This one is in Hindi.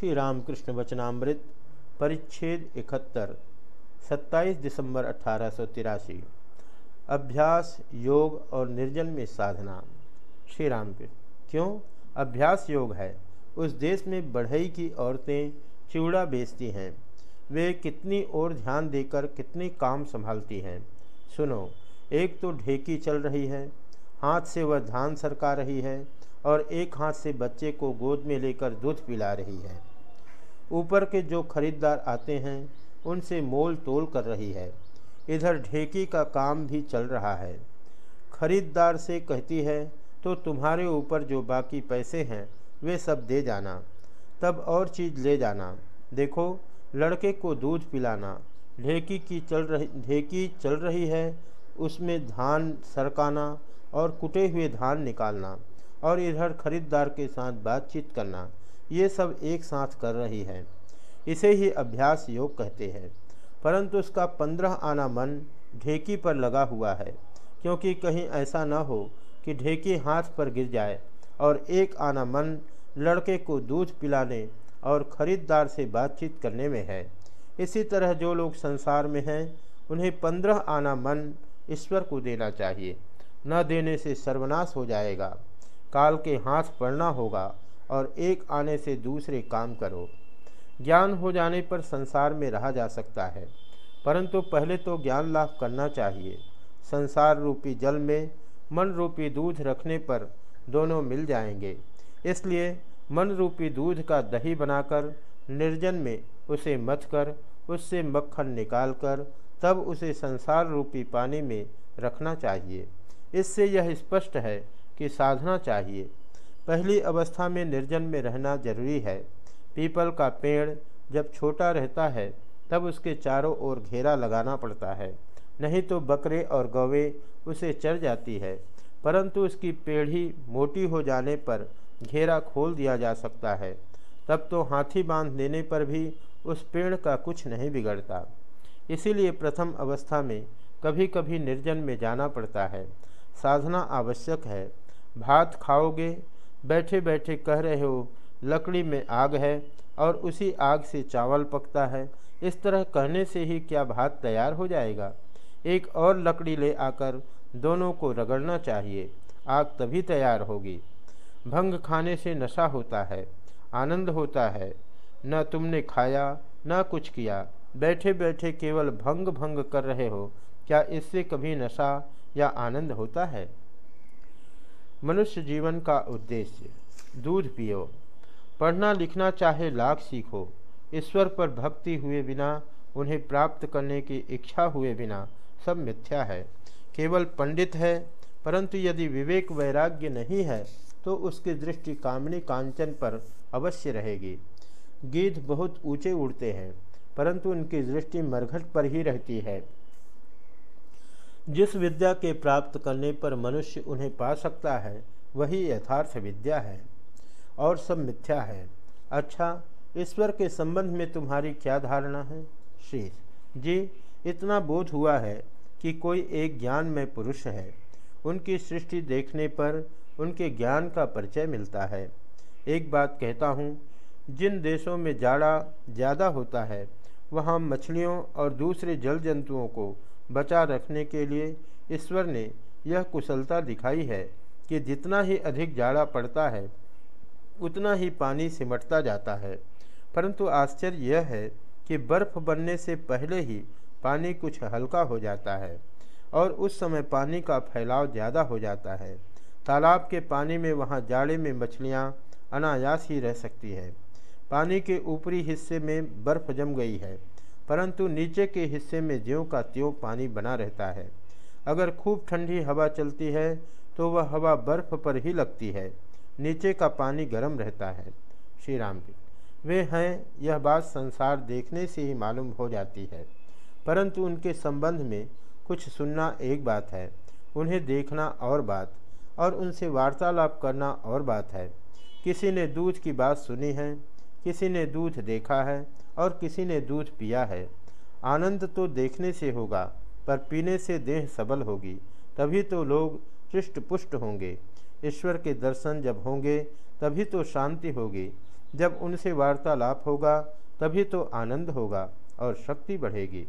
श्री रामकृष्ण वचनामृत, परिच्छेद इकहत्तर 27 दिसंबर अठारह सौ तिरासी। अभ्यास, योग और निर्जन में साधना। श्री राम के क्यों? अभ्यास योग है। उस देश में बढ़ई की औरतें चिवड़ा बेचती हैं। वे कितनी और ध्यान देकर कितने काम संभालती हैं। सुनो, एक तो ढेकी चल रही है, हाथ से वह धान सरका रही है और एक हाथ से बच्चे को गोद में लेकर दूध पिला रही है। ऊपर के जो खरीदार आते हैं, उनसे मोल तोल कर रही है। इधर ढेकी का काम भी चल रहा है। खरीदार से कहती है तो तुम्हारे ऊपर जो बाकी पैसे हैं, वे सब दे जाना। तब और चीज़ ले जाना। देखो, लड़के को दूध पिलाना। ढेकी की चल रही, ढेकी चल रही है, उसमें धान सरकाना और कुटे हुए धान निकालना और इधर खरीदार के साथ बातचीत करना। ये सब एक साथ कर रही है। इसे ही अभ्यास योग कहते हैं। परंतु उसका पंद्रह आना मन ढेकी पर लगा हुआ है, क्योंकि कहीं ऐसा न हो कि ढेकी हाथ पर गिर जाए और एक आना मन लड़के को दूध पिलाने और खरीदार से बातचीत करने में है। इसी तरह जो लोग संसार में हैं, उन्हें पंद्रह आना मन ईश्वर को देना चाहिए। न देने से सर्वनाश हो जाएगा। काल के हाथ पड़ना होगा और एक आने से दूसरे काम करो। ज्ञान हो जाने पर संसार में रहा जा सकता है, परंतु पहले तो ज्ञान लाभ करना चाहिए। संसार रूपी जल में मन रूपी दूध रखने पर दोनों मिल जाएँगे। इसलिए मन रूपी दूध का दही बनाकर निर्जन में उसे मथ कर, उससे मक्खन निकालकर तब उसे संसार रूपी पानी में रखना चाहिए। इससे यह स्पष्ट है कि साधना चाहिए। पहली अवस्था में निर्जन में रहना ज़रूरी है। पीपल का पेड़ जब छोटा रहता है, तब उसके चारों ओर घेरा लगाना पड़ता है। नहीं तो बकरे और गौवे उसे चर जाती है, परंतु उसकी पेढ़ी मोटी हो जाने पर घेरा खोल दिया जा सकता है। तब तो हाथी बाँध देने पर भी उस पेड़ का कुछ नहीं बिगड़ता। इसीलिए प्रथम अवस्था में कभी कभी निर्जन में जाना पड़ता है। साधना आवश्यक है। भात खाओगे बैठे बैठे कह रहे हो, लकड़ी में आग है और उसी आग से चावल पकता है। इस तरह कहने से ही क्या भात तैयार हो जाएगा? एक और लकड़ी ले आकर दोनों को रगड़ना चाहिए। आग तभी तैयार होगी। भंग खाने से नशा होता है, आनंद होता है। न तुमने खाया, न कुछ किया। बैठे बैठे केवल भंग भंग कर रहे हो। क्या इससे कभी नशा या आनंद होता है? मनुष्य जीवन का उद्देश्य, दूध पियो, पढ़ना लिखना चाहे लाख सीखो, ईश्वर पर भक्ति हुए बिना, उन्हें प्राप्त करने की इच्छा हुए बिना, सब मिथ्या है। केवल पंडित है, परंतु यदि विवेक वैराग्य नहीं है तो उसकी दृष्टि कामनी कांचन पर अवश्य रहेगी। गीध बहुत ऊँचे उड़ते हैं, परंतु उनकी दृष्टि मरघट पर ही रहती है। जिस विद्या के प्राप्त करने पर मनुष्य उन्हें पा सकता है, वही यथार्थ विद्या है और सब मिथ्या है। अच्छा ईश्वर के संबंध में तुम्हारी क्या धारणा है? श्री जी, इतना बोध हुआ है कि कोई एक ज्ञान में पुरुष है। उनकी सृष्टि देखने पर उनके ज्ञान का परिचय मिलता है। एक बात कहता हूँ, जिन देशों में जाड़ा ज़्यादा होता है, वहाँ मछलियों और दूसरे जल जंतुओं को बचा रखने के लिए ईश्वर ने यह कुशलता दिखाई है कि जितना ही अधिक जाड़ा पड़ता है, उतना ही पानी सिमटता जाता है। परंतु आश्चर्य यह है कि बर्फ़ बनने से पहले ही पानी कुछ हल्का हो जाता है और उस समय पानी का फैलाव ज़्यादा हो जाता है। तालाब के पानी में वहाँ जाड़े में मछलियाँ अनायास ही रह सकती है। पानी के ऊपरी हिस्से में बर्फ़ जम गई है। परंतु नीचे के हिस्से में ज्यों का त्यों पानी बना रहता है। अगर खूब ठंडी हवा चलती है तो वह हवा बर्फ़ पर ही लगती है। नीचे का पानी गर्म रहता है। श्री राम वे हैं, यह बात संसार देखने से ही मालूम हो जाती है। परंतु उनके संबंध में कुछ सुनना एक बात है, उन्हें देखना और बात, और उनसे वार्तालाप करना और बात है। किसी ने दूध की बात सुनी है किसी ने दूध देखा है और किसी ने दूध पिया है। आनंद तो देखने से होगा, पर पीने से देह सबल होगी, तभी तो लोग चुष्ट पुष्ट होंगे। ईश्वर के दर्शन जब होंगे, तभी तो शांति होगी। जब उनसे वार्तालाप होगा, तभी तो आनंद होगा और शक्ति बढ़ेगी।